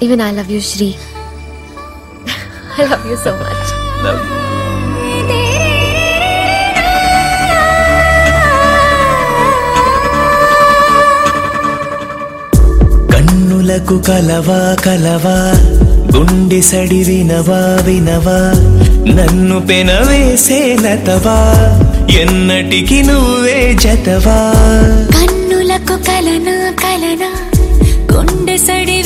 Even I love you Sri I love you so much కన్నులకు కలవా కలవా గుండె సడి వినవా వినవా నన్ను పెనవేసే లతవా ఎన్నటికి నువ్వే జతవా? కన్నులకు కలనా కలనా గుండె సడి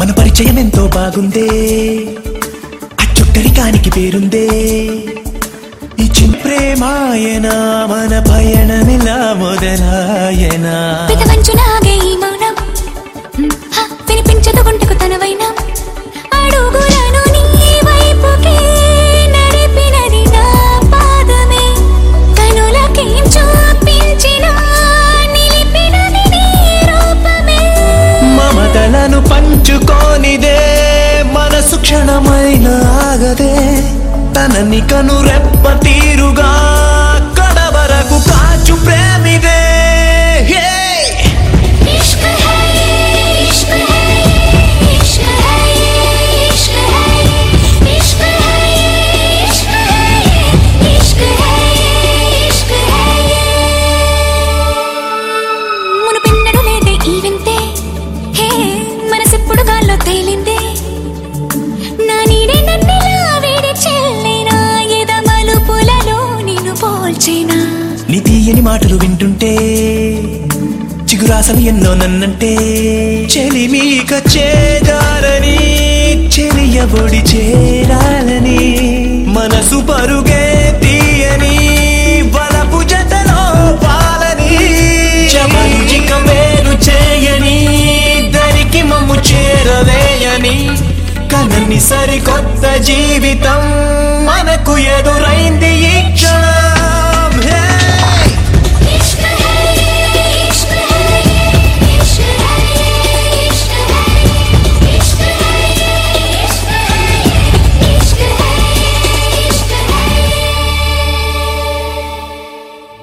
మన పరిచయం ఎంతో బాగుందే. ఆ చుట్టరికానికి పేరుందే. ఈ ప్రేమాయనా మన పయనమిలా మొదలాయనా. మమతలను మనసు క్షణమైన ఆగదే. తనని కను రెప్ప తీరుగా కడవరకు కాచు ప్రేమ నీ తీయని మాటలు వింటుంటే చిగురాసలు ఎన్నో నన్నంటే చెలిమీక చేదారని చెలియబొడి చేరాలని మనసు పరుగే తీయని వలపు జతలో పాలని చమరుజిక వేరు చేయని దరికి మమ్ము చేరవేయని కనని సరికొత్త జీవితం మనకు ఎదురైంది